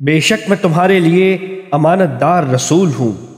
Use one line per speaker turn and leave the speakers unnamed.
بے شک میں تمہارے لیے امانت دار رسول ہوں۔